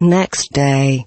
Next day.